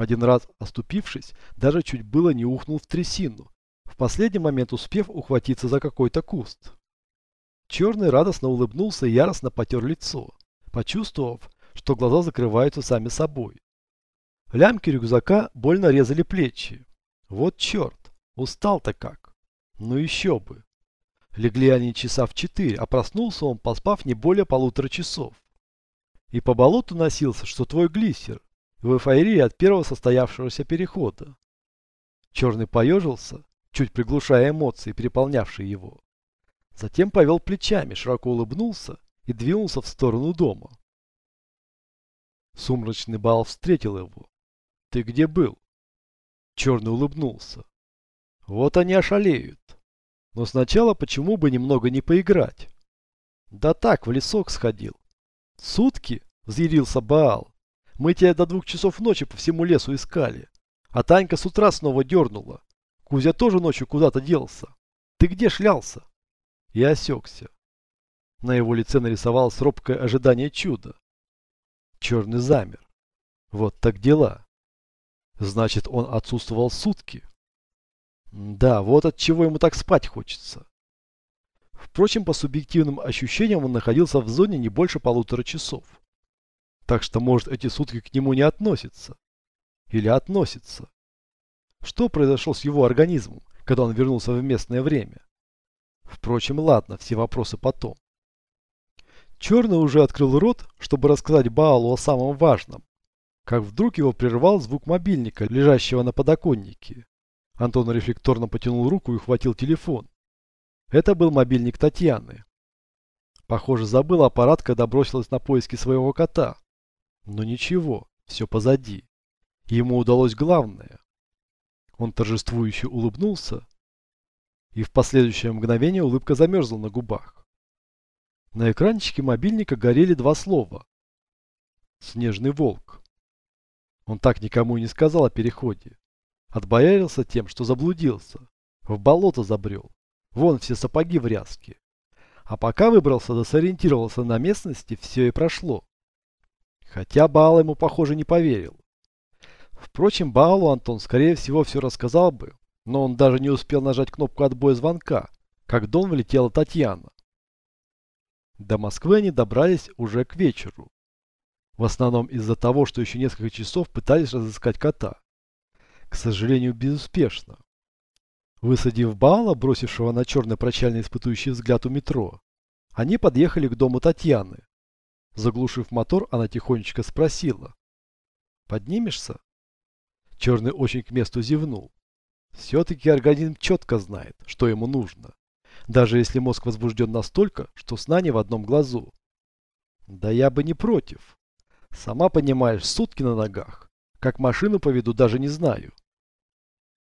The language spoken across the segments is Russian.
Один раз оступившись, даже чуть было не ухнул в трясину, в последний момент успев ухватиться за какой-то куст. Черный радостно улыбнулся и яростно потер лицо, почувствовав, что глаза закрываются сами собой. Лямки рюкзака больно резали плечи. Вот черт, устал-то как. Ну еще бы. Легли они часа в четыре, а проснулся он, поспав не более полутора часов. И по болоту носился, что твой глиссер, в эйфории от первого состоявшегося перехода. Черный поежился, чуть приглушая эмоции, переполнявшие его. Затем повел плечами, широко улыбнулся и двинулся в сторону дома. Сумрачный бал встретил его. «Ты где был?» Черный улыбнулся. «Вот они ошалеют. Но сначала почему бы немного не поиграть?» «Да так, в лесок сходил». «Сутки?» – взъярился Баал. Мы тебя до двух часов ночи по всему лесу искали. А Танька с утра снова дернула. Кузя тоже ночью куда-то делся. Ты где шлялся? Я осекся. На его лице нарисовалось робкое ожидание чуда. Черный замер. Вот так дела. Значит, он отсутствовал сутки. Да, вот от чего ему так спать хочется. Впрочем, по субъективным ощущениям он находился в зоне не больше полутора часов. Так что, может, эти сутки к нему не относятся. Или относятся. Что произошло с его организмом, когда он вернулся в местное время? Впрочем, ладно, все вопросы потом. Черный уже открыл рот, чтобы рассказать Баалу о самом важном. Как вдруг его прервал звук мобильника, лежащего на подоконнике. Антон рефлекторно потянул руку и хватил телефон. Это был мобильник Татьяны. Похоже, забыл аппарат, когда бросилась на поиски своего кота. Но ничего, все позади. Ему удалось главное. Он торжествующе улыбнулся, и в последующее мгновение улыбка замерзла на губах. На экранчике мобильника горели два слова. «Снежный волк». Он так никому и не сказал о переходе. Отбоярился тем, что заблудился. В болото забрел. Вон все сапоги в ряске. А пока выбрался да сориентировался на местности, все и прошло. Хотя Баал ему, похоже, не поверил. Впрочем, Баалу Антон, скорее всего, все рассказал бы, но он даже не успел нажать кнопку отбоя звонка, как дом влетела Татьяна. До Москвы они добрались уже к вечеру. В основном из-за того, что еще несколько часов пытались разыскать кота. К сожалению, безуспешно. Высадив Баала, бросившего на черный прощальный испытующий взгляд у метро, они подъехали к дому Татьяны, Заглушив мотор, она тихонечко спросила. «Поднимешься?» Черный очень к месту зевнул. Все-таки организм четко знает, что ему нужно. Даже если мозг возбужден настолько, что сна не в одном глазу. Да я бы не против. Сама понимаешь, сутки на ногах. Как машину поведу, даже не знаю.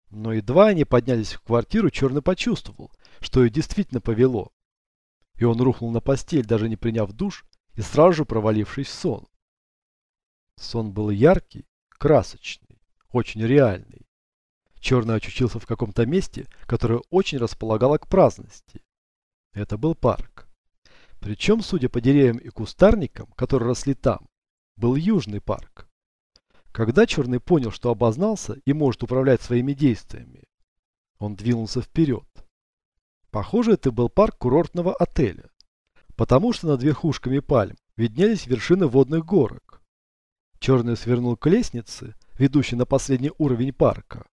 Но едва они поднялись в квартиру, Черный почувствовал, что ее действительно повело. И он рухнул на постель, даже не приняв душ, и сразу же провалившись в сон. Сон был яркий, красочный, очень реальный. Черный очутился в каком-то месте, которое очень располагало к праздности. Это был парк. Причем, судя по деревьям и кустарникам, которые росли там, был южный парк. Когда Черный понял, что обознался и может управлять своими действиями, он двинулся вперед. Похоже, это был парк курортного отеля потому что над верхушками пальм виднелись вершины водных горок. Черный свернул к лестнице, ведущей на последний уровень парка.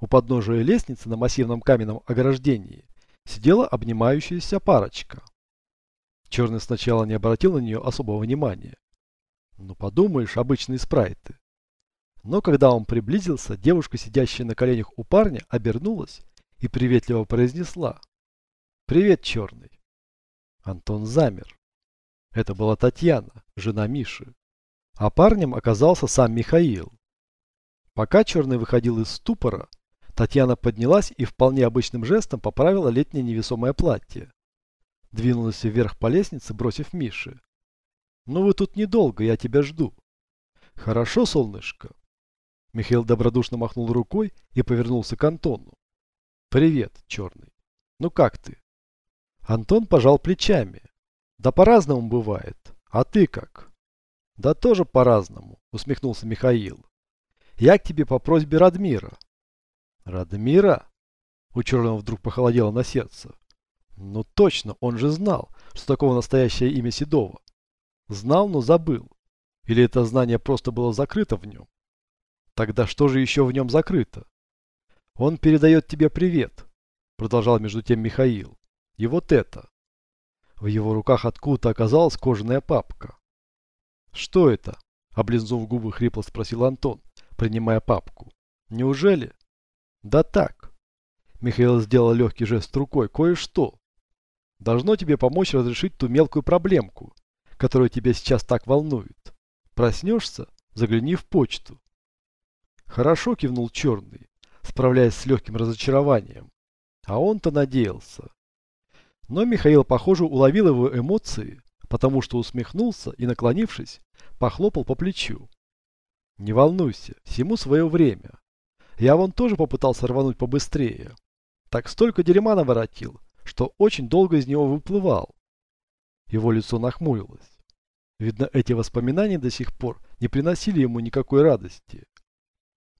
У подножия лестницы на массивном каменном ограждении сидела обнимающаяся парочка. Черный сначала не обратил на нее особого внимания. Ну подумаешь, обычные спрайты. Но когда он приблизился, девушка, сидящая на коленях у парня, обернулась и приветливо произнесла. «Привет, Черный». Антон замер. Это была Татьяна, жена Миши. А парнем оказался сам Михаил. Пока Черный выходил из ступора, Татьяна поднялась и вполне обычным жестом поправила летнее невесомое платье. Двинулась вверх по лестнице, бросив Миши. «Ну вы тут недолго, я тебя жду». «Хорошо, солнышко?» Михаил добродушно махнул рукой и повернулся к Антону. «Привет, Черный. Ну как ты?» Антон пожал плечами. Да по-разному бывает. А ты как? Да тоже по-разному, усмехнулся Михаил. Я к тебе по просьбе Радмира. Радмира? У Черного вдруг похолодело на сердце. Ну точно, он же знал, что такого настоящее имя Седова. Знал, но забыл. Или это знание просто было закрыто в нем? Тогда что же еще в нем закрыто? Он передает тебе привет, продолжал между тем Михаил. И вот это. В его руках откуда-то оказалась кожаная папка. Что это? Облизнув губы, хрипло спросил Антон, принимая папку. Неужели? Да так. Михаил сделал легкий жест рукой. Кое-что. Должно тебе помочь разрешить ту мелкую проблемку, которая тебя сейчас так волнует. Проснешься, загляни в почту. Хорошо кивнул Черный, справляясь с легким разочарованием. А он-то надеялся. Но Михаил, похоже, уловил его эмоции, потому что усмехнулся и, наклонившись, похлопал по плечу. «Не волнуйся, всему свое время. Я вон тоже попытался рвануть побыстрее. Так столько дерьма наворотил, что очень долго из него выплывал». Его лицо нахмурилось. Видно, эти воспоминания до сих пор не приносили ему никакой радости.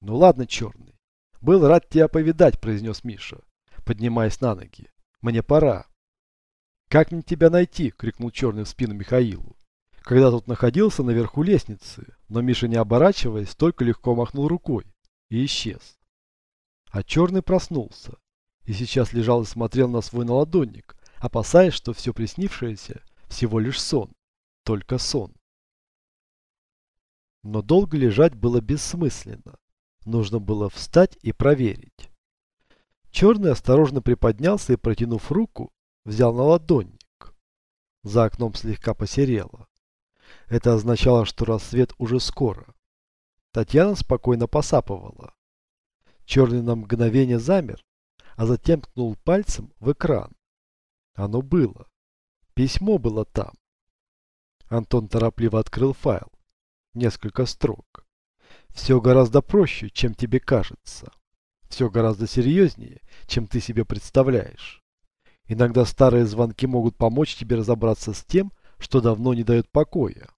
«Ну ладно, черный. Был рад тебя повидать», – произнес Миша, поднимаясь на ноги. «Мне пора». «Как мне тебя найти?» – крикнул черный в спину Михаилу. Когда тот находился наверху лестницы, но Миша, не оборачиваясь, только легко махнул рукой и исчез. А черный проснулся и сейчас лежал и смотрел на свой наладонник, опасаясь, что все приснившееся всего лишь сон, только сон. Но долго лежать было бессмысленно. Нужно было встать и проверить. Черный осторожно приподнялся и, протянув руку, взял на ладонник. За окном слегка посерело. Это означало, что рассвет уже скоро. Татьяна спокойно посапывала. Черный на мгновение замер, а затем ткнул пальцем в экран. Оно было. Письмо было там. Антон торопливо открыл файл. Несколько строк. Все гораздо проще, чем тебе кажется. Все гораздо серьезнее, чем ты себе представляешь. Иногда старые звонки могут помочь тебе разобраться с тем, что давно не дает покоя.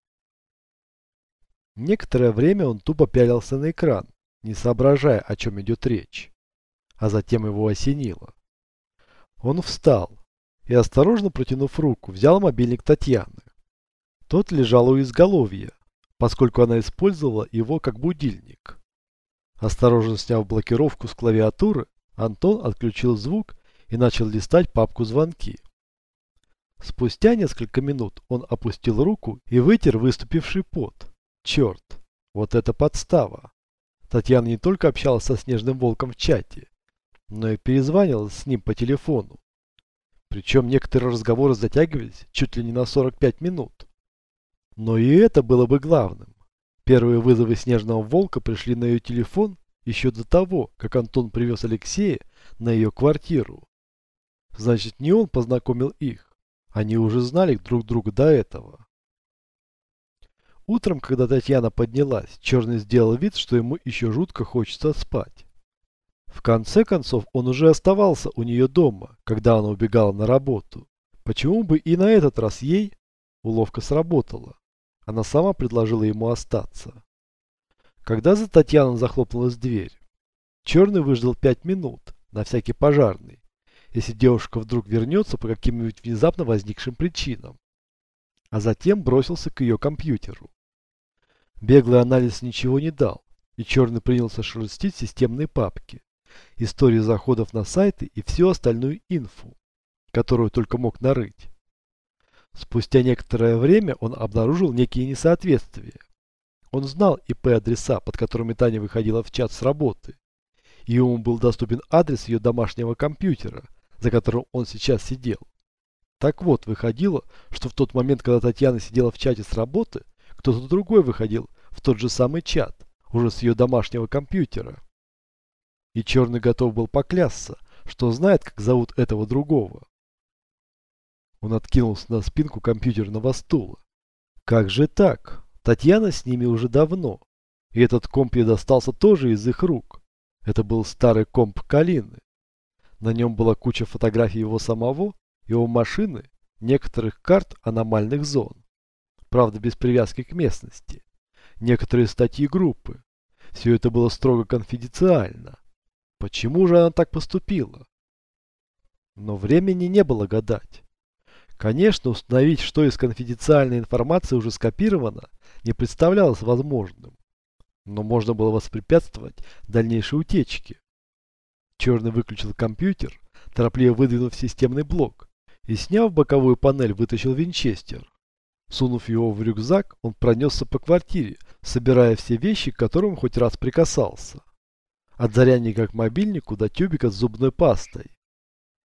Некоторое время он тупо пялился на экран, не соображая, о чем идет речь. А затем его осенило. Он встал и, осторожно протянув руку, взял мобильник Татьяны. Тот лежал у изголовья, поскольку она использовала его как будильник. Осторожно сняв блокировку с клавиатуры, Антон отключил звук и начал листать папку звонки. Спустя несколько минут он опустил руку и вытер выступивший пот. Черт, вот это подстава. Татьяна не только общалась со Снежным Волком в чате, но и перезванивала с ним по телефону. Причем некоторые разговоры затягивались чуть ли не на 45 минут. Но и это было бы главным. Первые вызовы Снежного Волка пришли на ее телефон еще до того, как Антон привез Алексея на ее квартиру. Значит, не он познакомил их. Они уже знали друг друга до этого. Утром, когда Татьяна поднялась, Черный сделал вид, что ему еще жутко хочется спать. В конце концов, он уже оставался у нее дома, когда она убегала на работу. Почему бы и на этот раз ей уловка сработала? Она сама предложила ему остаться. Когда за Татьяной захлопнулась дверь, Черный выждал пять минут, на всякий пожарный, если девушка вдруг вернется по каким-нибудь внезапно возникшим причинам. А затем бросился к ее компьютеру. Беглый анализ ничего не дал, и Черный принялся шерстить системные папки, истории заходов на сайты и всю остальную инфу, которую только мог нарыть. Спустя некоторое время он обнаружил некие несоответствия. Он знал ИП-адреса, под которыми Таня выходила в чат с работы, и ему был доступен адрес ее домашнего компьютера, за которым он сейчас сидел. Так вот, выходило, что в тот момент, когда Татьяна сидела в чате с работы, кто-то другой выходил в тот же самый чат, уже с ее домашнего компьютера. И Черный готов был поклясться, что знает, как зовут этого другого. Он откинулся на спинку компьютерного стула. Как же так? Татьяна с ними уже давно. И этот комп ей достался тоже из их рук. Это был старый комп Калины. На нем была куча фотографий его самого, его машины, некоторых карт аномальных зон. Правда, без привязки к местности. Некоторые статьи группы. Все это было строго конфиденциально. Почему же она так поступила? Но времени не было гадать. Конечно, установить, что из конфиденциальной информации уже скопировано, не представлялось возможным. Но можно было воспрепятствовать дальнейшей утечке. Черный выключил компьютер, торопливо выдвинув системный блок, и, сняв боковую панель, вытащил винчестер. Сунув его в рюкзак, он пронесся по квартире, собирая все вещи, к которым хоть раз прикасался. От зарядника к мобильнику до тюбика с зубной пастой.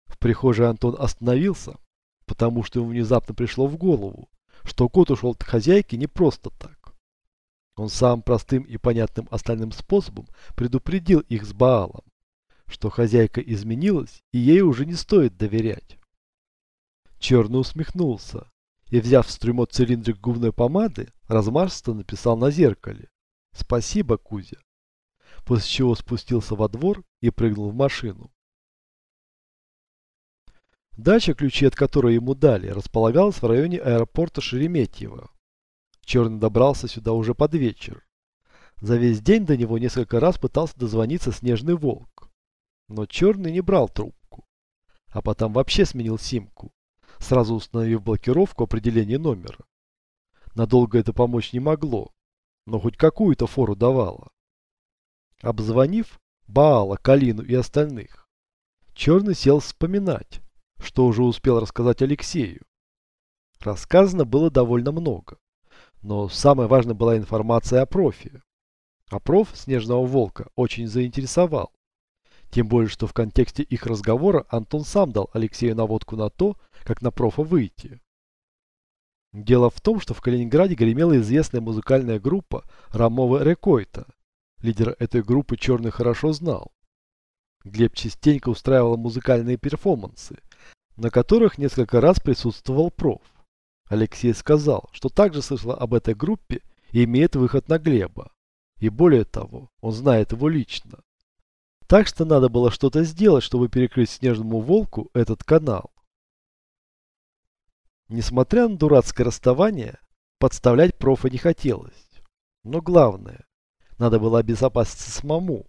В прихожей Антон остановился, потому что ему внезапно пришло в голову, что кот ушел от хозяйки не просто так. Он самым простым и понятным остальным способом предупредил их с Баалом, что хозяйка изменилась и ей уже не стоит доверять. Черный усмехнулся и, взяв с трюмо цилиндрик губной помады, размашисто написал на зеркале «Спасибо, Кузя», после чего спустился во двор и прыгнул в машину. Дача, ключи от которой ему дали, располагалась в районе аэропорта Шереметьево. Черный добрался сюда уже под вечер. За весь день до него несколько раз пытался дозвониться Снежный Волк. Но Черный не брал трубку. А потом вообще сменил симку, сразу установив блокировку определения номера. Надолго это помочь не могло, но хоть какую-то фору давало. Обзвонив Баала, Калину и остальных, Черный сел вспоминать, что уже успел рассказать Алексею. Рассказано было довольно много, но самой важной была информация о профи. А проф Снежного Волка очень заинтересовал. Тем более, что в контексте их разговора Антон сам дал Алексею наводку на то, как на профа выйти. Дело в том, что в Калининграде гремела известная музыкальная группа Рамова Рекойта. Лидер этой группы Черный хорошо знал. Глеб частенько устраивал музыкальные перформансы, на которых несколько раз присутствовал проф. Алексей сказал, что также слышал об этой группе и имеет выход на Глеба. И более того, он знает его лично. Так что надо было что-то сделать, чтобы перекрыть Снежному Волку этот канал. Несмотря на дурацкое расставание, подставлять профа не хотелось. Но главное, надо было обезопаситься самому.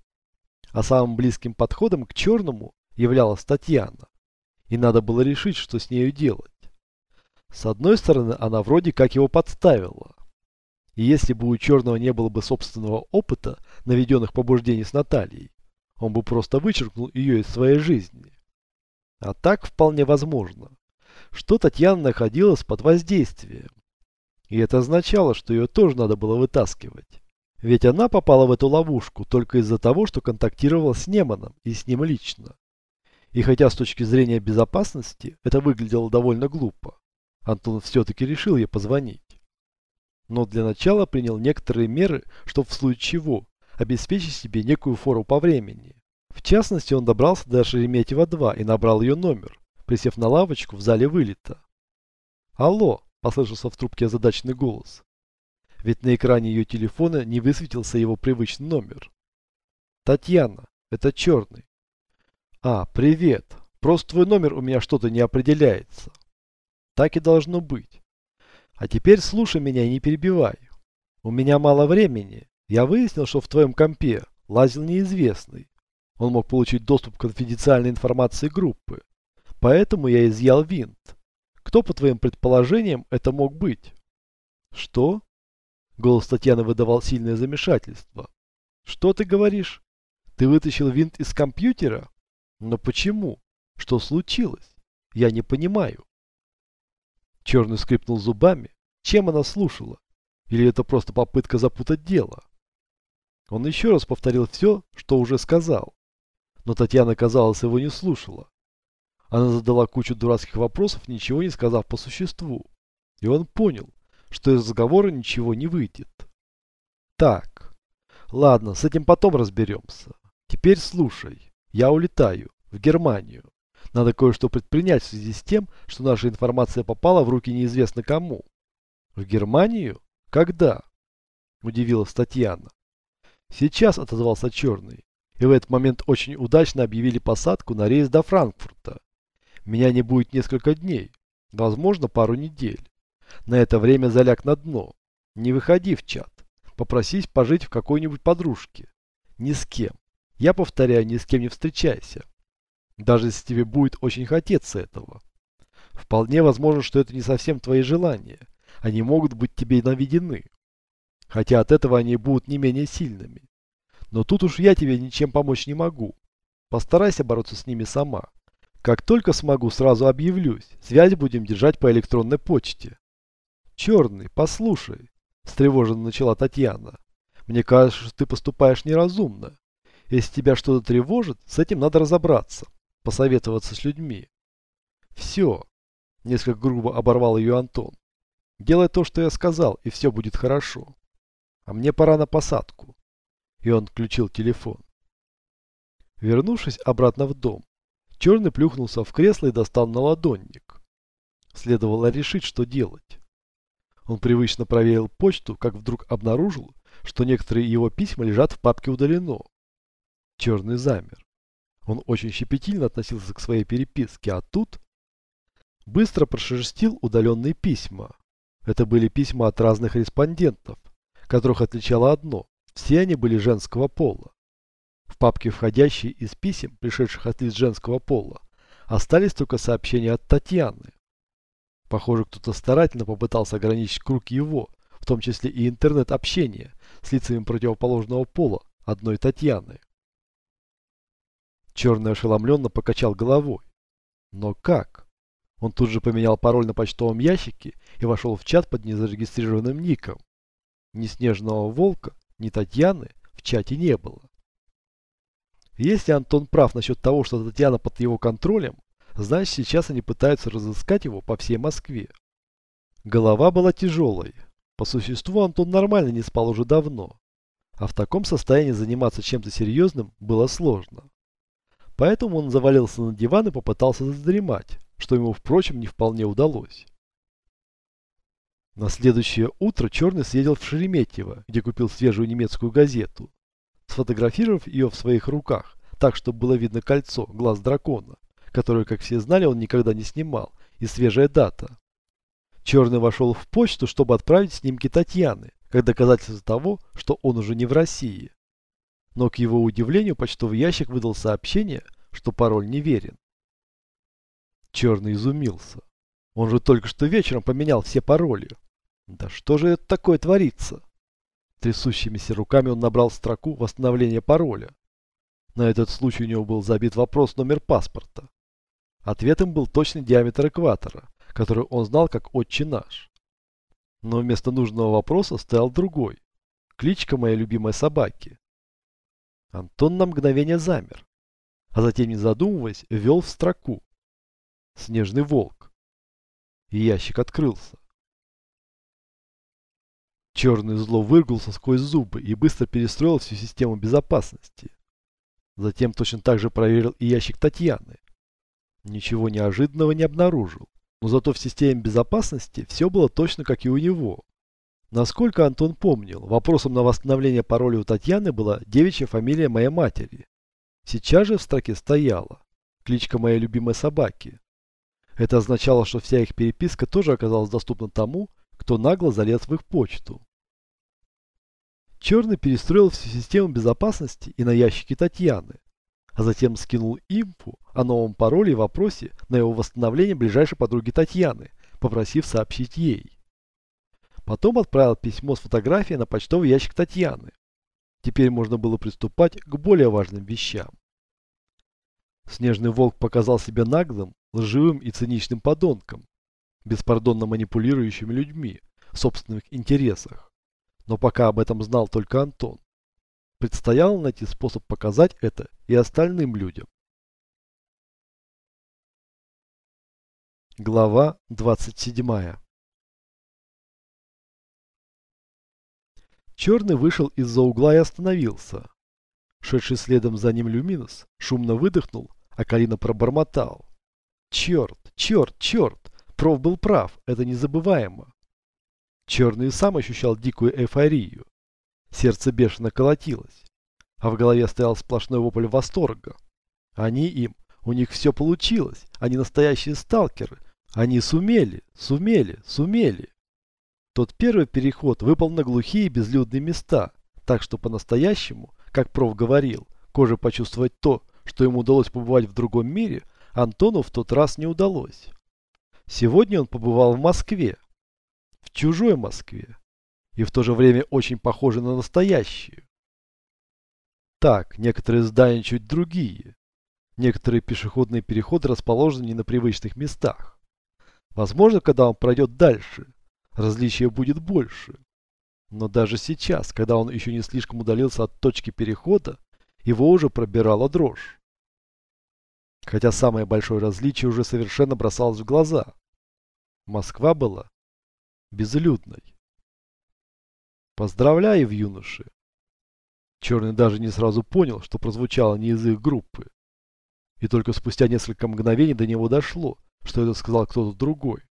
А самым близким подходом к черному являлась Татьяна. И надо было решить, что с нею делать. С одной стороны, она вроде как его подставила. И если бы у черного не было бы собственного опыта наведенных побуждений с Натальей, он бы просто вычеркнул ее из своей жизни. А так вполне возможно что Татьяна находилась под воздействием. И это означало, что ее тоже надо было вытаскивать. Ведь она попала в эту ловушку только из-за того, что контактировала с Неманом и с ним лично. И хотя с точки зрения безопасности это выглядело довольно глупо, Антон все-таки решил ей позвонить. Но для начала принял некоторые меры, чтобы в случае чего обеспечить себе некую фору по времени. В частности, он добрался до Шереметьево-2 и набрал ее номер, присев на лавочку в зале вылета. «Алло!» – послышался в трубке озадаченный голос. Ведь на экране ее телефона не высветился его привычный номер. «Татьяна, это черный». «А, привет. Просто твой номер у меня что-то не определяется». «Так и должно быть. А теперь слушай меня и не перебивай. У меня мало времени. Я выяснил, что в твоем компе лазил неизвестный. Он мог получить доступ к конфиденциальной информации группы. Поэтому я изъял винт. Кто, по твоим предположениям, это мог быть? Что? Голос Татьяны выдавал сильное замешательство. Что ты говоришь? Ты вытащил винт из компьютера? Но почему? Что случилось? Я не понимаю. Черный скрипнул зубами. Чем она слушала? Или это просто попытка запутать дело? Он еще раз повторил все, что уже сказал. Но Татьяна, казалось, его не слушала. Она задала кучу дурацких вопросов, ничего не сказав по существу. И он понял, что из разговора ничего не выйдет. Так, ладно, с этим потом разберемся. Теперь слушай. Я улетаю. В Германию. Надо кое-что предпринять в связи с тем, что наша информация попала в руки неизвестно кому. В Германию? Когда? Удивилась Татьяна. Сейчас отозвался Черный. И в этот момент очень удачно объявили посадку на рейс до Франкфурта. Меня не будет несколько дней, возможно, пару недель. На это время заляг на дно. Не выходи в чат. Попросись пожить в какой-нибудь подружке. Ни с кем. Я повторяю, ни с кем не встречайся. Даже если тебе будет очень хотеться этого. Вполне возможно, что это не совсем твои желания. Они могут быть тебе наведены. Хотя от этого они будут не менее сильными. Но тут уж я тебе ничем помочь не могу. Постарайся бороться с ними сама. Как только смогу, сразу объявлюсь. Связь будем держать по электронной почте. Черный, послушай, встревоженно начала Татьяна. Мне кажется, что ты поступаешь неразумно. Если тебя что-то тревожит, с этим надо разобраться, посоветоваться с людьми. Все, несколько грубо оборвал ее Антон. Делай то, что я сказал, и все будет хорошо. А мне пора на посадку. И он включил телефон. Вернувшись обратно в дом, Черный плюхнулся в кресло и достал на ладонник. Следовало решить, что делать. Он привычно проверил почту, как вдруг обнаружил, что некоторые его письма лежат в папке удалено. Черный замер. Он очень щепетильно относился к своей переписке, а тут быстро прошерстил удаленные письма. Это были письма от разных респондентов, которых отличало одно – все они были женского пола. В папке входящие из писем, пришедших от лиц женского пола, остались только сообщения от Татьяны. Похоже, кто-то старательно попытался ограничить круг его, в том числе и интернет-общения, с лицами противоположного пола, одной Татьяны. Черный ошеломленно покачал головой. Но как? Он тут же поменял пароль на почтовом ящике и вошел в чат под незарегистрированным ником. Ни Снежного Волка, ни Татьяны в чате не было. Если Антон прав насчет того, что Татьяна под его контролем, значит сейчас они пытаются разыскать его по всей Москве. Голова была тяжелой. По существу Антон нормально не спал уже давно. А в таком состоянии заниматься чем-то серьезным было сложно. Поэтому он завалился на диван и попытался задремать, что ему, впрочем, не вполне удалось. На следующее утро Черный съездил в Шереметьево, где купил свежую немецкую газету сфотографировав ее в своих руках, так, чтобы было видно кольцо, глаз дракона, которое, как все знали, он никогда не снимал, и свежая дата. Черный вошел в почту, чтобы отправить снимки Татьяны, как доказательство того, что он уже не в России. Но, к его удивлению, почтовый ящик выдал сообщение, что пароль неверен. Черный изумился. Он же только что вечером поменял все пароли. Да что же это такое творится? Трясущимися руками он набрал строку восстановления пароля. На этот случай у него был забит вопрос номер паспорта. Ответом был точный диаметр экватора, который он знал как «Отче наш». Но вместо нужного вопроса стоял другой. Кличка моей любимой собаки. Антон на мгновение замер, а затем, не задумываясь, ввел в строку. Снежный волк. И ящик открылся. Черный зло выргулся сквозь зубы и быстро перестроил всю систему безопасности. Затем точно так же проверил и ящик Татьяны. Ничего неожиданного не обнаружил, но зато в системе безопасности все было точно как и у него. Насколько Антон помнил, вопросом на восстановление пароля у Татьяны была девичья фамилия моей матери. Сейчас же в строке стояла кличка моей любимой собаки. Это означало, что вся их переписка тоже оказалась доступна тому, кто нагло залез в их почту. Черный перестроил всю систему безопасности и на ящике Татьяны, а затем скинул инфу о новом пароле и вопросе на его восстановление ближайшей подруги Татьяны, попросив сообщить ей. Потом отправил письмо с фотографией на почтовый ящик Татьяны. Теперь можно было приступать к более важным вещам. Снежный волк показал себя наглым, лживым и циничным подонком, беспардонно манипулирующими людьми в собственных интересах. Но пока об этом знал только Антон. Предстояло найти способ показать это и остальным людям. Глава 27 Черный вышел из-за угла и остановился. Шедший следом за ним Люминус шумно выдохнул, а Калина пробормотал. «Черт, черт, черт! Проф был прав, это незабываемо. Черный сам ощущал дикую эйфорию. Сердце бешено колотилось, а в голове стоял сплошной вопль восторга. Они им, у них все получилось, они настоящие сталкеры, они сумели, сумели, сумели. Тот первый переход выпал на глухие безлюдные места, так что по-настоящему, как проф говорил, коже почувствовать то, что ему удалось побывать в другом мире, Антону в тот раз не удалось. Сегодня он побывал в Москве, в чужой Москве, и в то же время очень похожей на настоящую. Так, некоторые здания чуть другие. Некоторые пешеходные переходы расположены не на привычных местах. Возможно, когда он пройдет дальше, различия будет больше. Но даже сейчас, когда он еще не слишком удалился от точки перехода, его уже пробирала дрожь. Хотя самое большое различие уже совершенно бросалось в глаза. Москва была безлюдной. Поздравляю, юноши. Черный даже не сразу понял, что прозвучало не из их группы. И только спустя несколько мгновений до него дошло, что это сказал кто-то другой.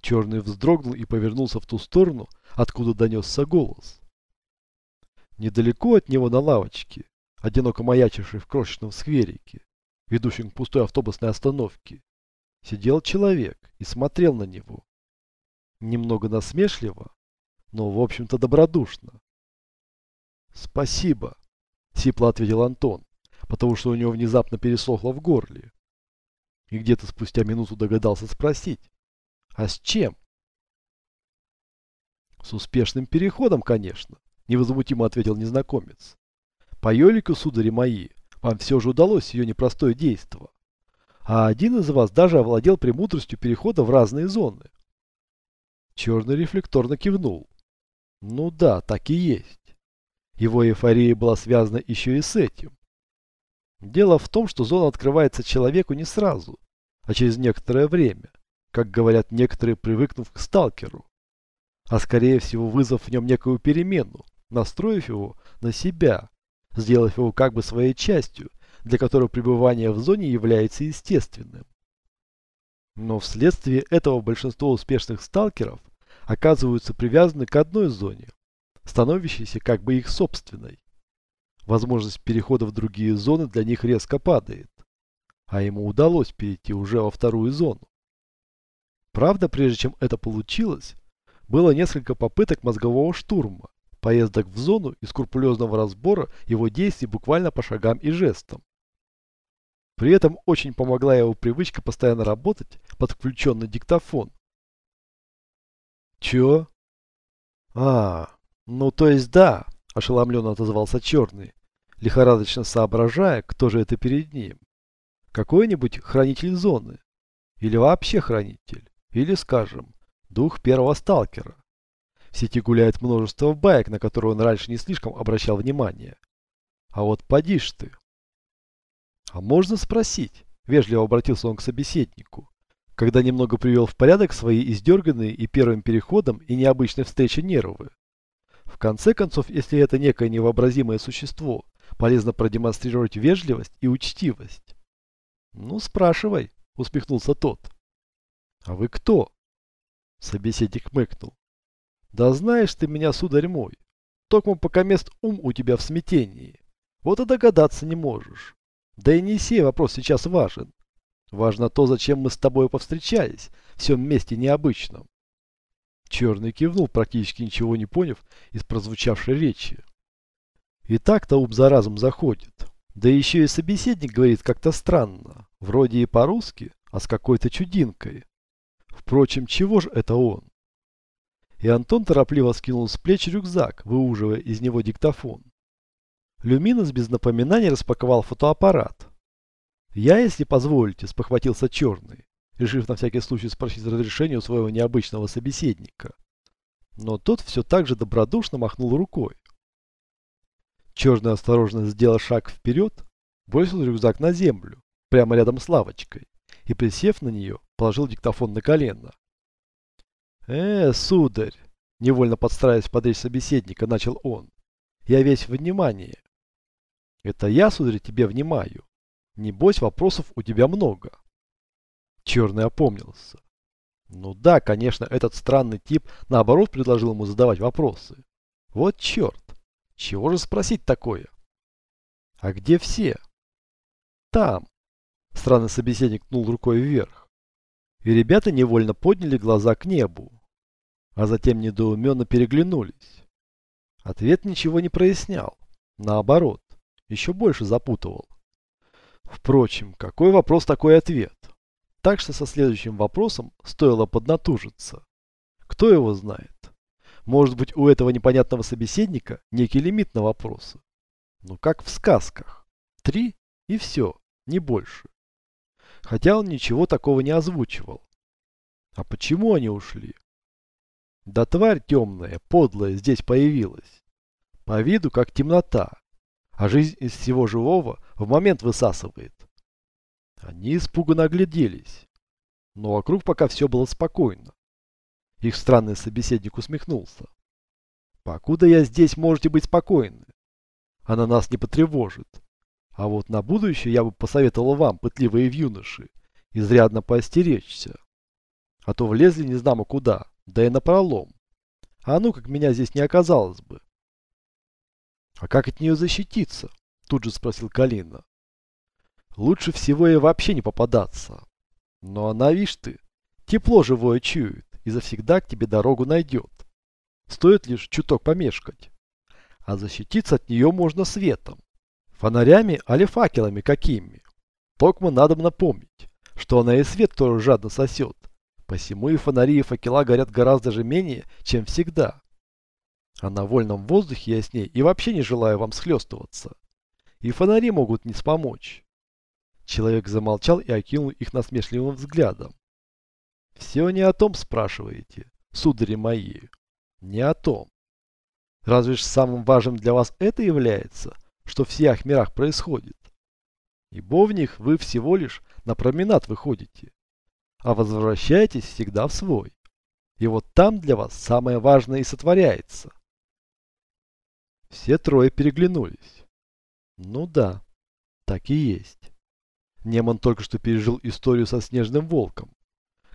Черный вздрогнул и повернулся в ту сторону, откуда донесся голос. Недалеко от него на лавочке, одиноко маячивший в крошечном скверике, ведущем к пустой автобусной остановке, сидел человек и смотрел на него. Немного насмешливо, но в общем-то добродушно. «Спасибо», — сипло ответил Антон, потому что у него внезапно пересохло в горле. И где-то спустя минуту догадался спросить, «А с чем?» «С успешным переходом, конечно», — невозмутимо ответил незнакомец. «По Йолику, судари мои, вам все же удалось ее непростое действо. А один из вас даже овладел премудростью перехода в разные зоны». Черный рефлекторно кивнул. Ну да, так и есть. Его эйфория была связана еще и с этим. Дело в том, что зона открывается человеку не сразу, а через некоторое время, как говорят некоторые, привыкнув к сталкеру. А скорее всего вызвав в нем некую перемену, настроив его на себя, сделав его как бы своей частью, для которой пребывание в зоне является естественным. Но вследствие этого большинство успешных сталкеров оказываются привязаны к одной зоне, становящейся как бы их собственной. Возможность перехода в другие зоны для них резко падает, а ему удалось перейти уже во вторую зону. Правда, прежде чем это получилось, было несколько попыток мозгового штурма, поездок в зону и скрупулезного разбора его действий буквально по шагам и жестам. При этом очень помогла его привычка постоянно работать под включенный диктофон, Чё? А, ну то есть да, ошеломленно отозвался Черный, лихорадочно соображая, кто же это перед ним. Какой-нибудь хранитель зоны. Или вообще хранитель. Или, скажем, дух первого сталкера. В сети гуляет множество баек, на которые он раньше не слишком обращал внимание. А вот поди ж ты. А можно спросить? Вежливо обратился он к собеседнику когда немного привел в порядок свои издерганные и первым переходом и необычной встречи нервы. В конце концов, если это некое невообразимое существо, полезно продемонстрировать вежливость и учтивость. «Ну, спрашивай», — усмехнулся тот. «А вы кто?» Собеседник мыкнул. «Да знаешь ты меня, сударь мой. Токмо пока мест ум у тебя в смятении. Вот и догадаться не можешь. Да и не сей вопрос сейчас важен. Важно то, зачем мы с тобой повстречались, в всем месте необычном. Черный кивнул, практически ничего не поняв из прозвучавшей речи. И так-то ум за разум заходит. Да еще и собеседник говорит как-то странно. Вроде и по-русски, а с какой-то чудинкой. Впрочем, чего же это он? И Антон торопливо скинул с плеч рюкзак, выуживая из него диктофон. Люминус без напоминаний распаковал фотоаппарат. «Я, если позволите», – спохватился Черный, решив на всякий случай спросить разрешение у своего необычного собеседника. Но тот все так же добродушно махнул рукой. Черный осторожно сделал шаг вперед, бросил рюкзак на землю, прямо рядом с лавочкой, и, присев на нее, положил диктофон на колено. «Э, сударь!» – невольно подстраиваясь под речь собеседника, начал он. «Я весь внимание». «Это я, сударь, тебе внимаю. Небось, вопросов у тебя много. Черный опомнился. Ну да, конечно, этот странный тип наоборот предложил ему задавать вопросы. Вот черт. Чего же спросить такое? А где все? Там. Странный собеседник ткнул рукой вверх. И ребята невольно подняли глаза к небу. а затем недоуменно переглянулись. Ответ ничего не прояснял. Наоборот, еще больше запутывал. Впрочем, какой вопрос, такой ответ. Так что со следующим вопросом стоило поднатужиться. Кто его знает? Может быть, у этого непонятного собеседника некий лимит на вопросы. Ну, как в сказках. Три и все, не больше. Хотя он ничего такого не озвучивал. А почему они ушли? Да тварь темная, подлая, здесь появилась. По виду, как темнота. А жизнь из всего живого в момент высасывает. Они испуганно огляделись. Но вокруг пока все было спокойно. Их странный собеседник усмехнулся. «Покуда я здесь, можете быть спокойны. Она нас не потревожит. А вот на будущее я бы посоветовал вам, пытливые юноши, изрядно поостеречься. А то влезли не знамо куда, да и на пролом. А ну, как меня здесь не оказалось бы. А как от нее защититься? Тут же спросил Калина. Лучше всего ей вообще не попадаться. Но она, видишь ты, тепло живое чует и завсегда к тебе дорогу найдет. Стоит лишь чуток помешкать. А защититься от нее можно светом. Фонарями али факелами какими. Токмо надо напомнить, что она и свет тоже жадно сосет. Посему и фонари и факела горят гораздо же менее, чем всегда. А на вольном воздухе я с ней и вообще не желаю вам схлестываться. И фонари могут не спомочь. Человек замолчал и окинул их насмешливым взглядом. Все не о том спрашиваете, судари мои. Не о том. Разве ж самым важным для вас это является, что в всех мирах происходит? Ибо в них вы всего лишь на променад выходите, а возвращаетесь всегда в свой. И вот там для вас самое важное и сотворяется. Все трое переглянулись. Ну да, так и есть. Неман только что пережил историю со Снежным Волком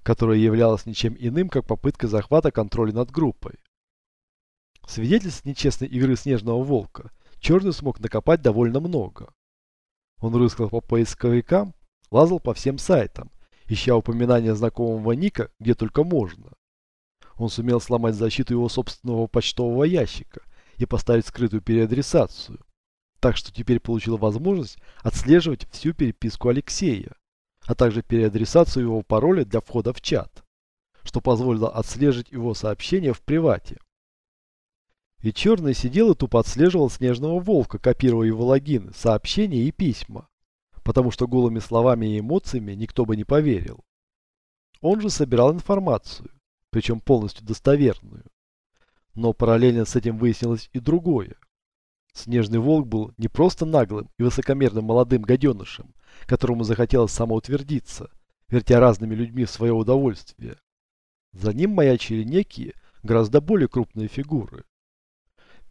которая являлась ничем иным, как попытка захвата контроля над группой. Свидетельств нечестной игры Снежного Волка Черный смог накопать довольно много. Он рыскал по поисковикам, лазал по всем сайтам, ища упоминания знакомого ника где только можно. Он сумел сломать защиту его собственного почтового ящика и поставить скрытую переадресацию, так что теперь получил возможность отслеживать всю переписку Алексея а также переадресацию его пароля для входа в чат, что позволило отслеживать его сообщения в привате. И Черный сидел и тупо отслеживал Снежного Волка, копируя его логины, сообщения и письма, потому что голыми словами и эмоциями никто бы не поверил. Он же собирал информацию, причем полностью достоверную. Но параллельно с этим выяснилось и другое. Снежный волк был не просто наглым и высокомерным молодым гаденышем, которому захотелось самоутвердиться, вертя разными людьми в свое удовольствие. За ним маячили некие, гораздо более крупные фигуры.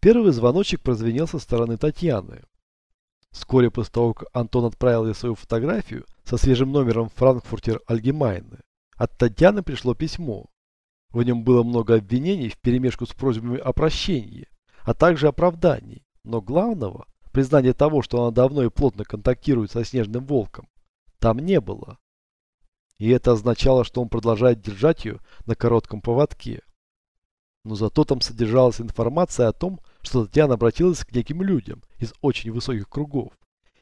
Первый звоночек прозвенел со стороны Татьяны. Вскоре после того, как Антон отправил ей свою фотографию со свежим номером Франкфуртер Альгемайны, от Татьяны пришло письмо. В нем было много обвинений вперемешку с просьбами о прощении, а также оправданий. Но главного, признания того, что она давно и плотно контактирует со Снежным Волком, там не было. И это означало, что он продолжает держать ее на коротком поводке. Но зато там содержалась информация о том, что Татьяна обратилась к неким людям из очень высоких кругов.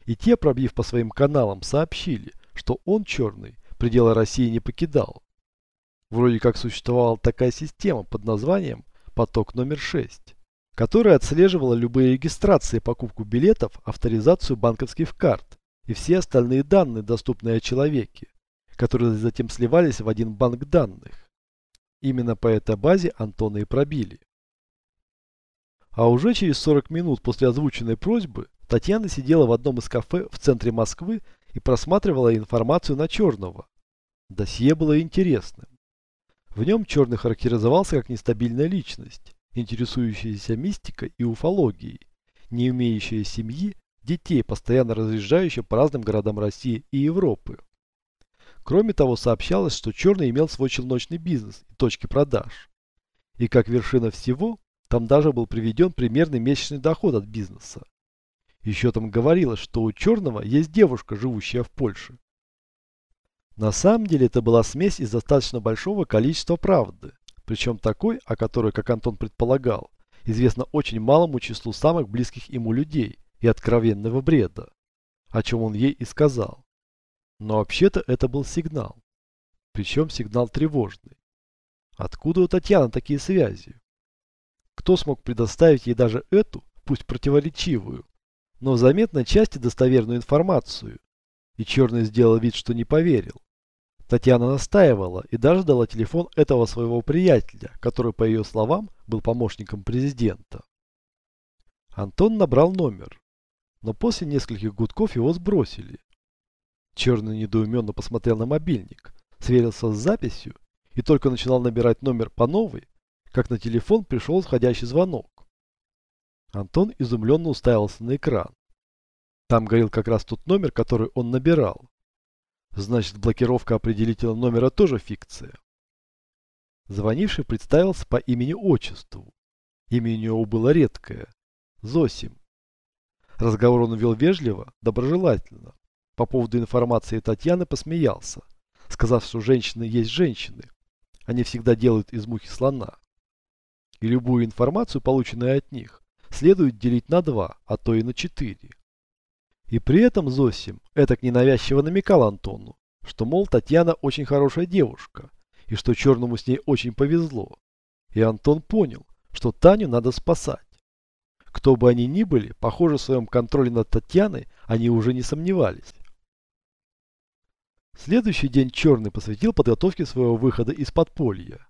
И те, пробив по своим каналам, сообщили, что он, черный, пределы России не покидал. Вроде как существовала такая система под названием «Поток номер 6» которая отслеживала любые регистрации, покупку билетов, авторизацию банковских карт и все остальные данные, доступные о человеке, которые затем сливались в один банк данных. Именно по этой базе Антона и пробили. А уже через 40 минут после озвученной просьбы Татьяна сидела в одном из кафе в центре Москвы и просматривала информацию на Черного. Досье было интересным. В нем Черный характеризовался как нестабильная личность, интересующаяся мистикой и уфологией, не имеющая семьи, детей, постоянно разъезжающих по разным городам России и Европы. Кроме того, сообщалось, что Черный имел свой челночный бизнес и точки продаж. И как вершина всего, там даже был приведен примерный месячный доход от бизнеса. Еще там говорилось, что у Черного есть девушка, живущая в Польше. На самом деле это была смесь из достаточно большого количества правды, Причем такой, о которой, как Антон предполагал, известно очень малому числу самых близких ему людей и откровенного бреда, о чем он ей и сказал. Но вообще-то это был сигнал. Причем сигнал тревожный. Откуда у Татьяны такие связи? Кто смог предоставить ей даже эту, пусть противоречивую, но в заметной части достоверную информацию? И Черный сделал вид, что не поверил. Татьяна настаивала и даже дала телефон этого своего приятеля, который, по ее словам, был помощником президента. Антон набрал номер, но после нескольких гудков его сбросили. Черный недоуменно посмотрел на мобильник, сверился с записью и только начинал набирать номер по новой, как на телефон пришел входящий звонок. Антон изумленно уставился на экран. Там горел как раз тот номер, который он набирал. Значит, блокировка определителя номера тоже фикция. Звонивший представился по имени-отчеству. Имя у него было редкое – Зосим. Разговор он вел вежливо, доброжелательно. По поводу информации Татьяны посмеялся, сказав, что женщины есть женщины. Они всегда делают из мухи слона. И любую информацию, полученную от них, следует делить на два, а то и на четыре. И при этом Зосим этак ненавязчиво намекал Антону, что, мол, Татьяна очень хорошая девушка, и что Черному с ней очень повезло. И Антон понял, что Таню надо спасать. Кто бы они ни были, похоже, в своем контроле над Татьяной они уже не сомневались. Следующий день Черный посвятил подготовке своего выхода из подполья.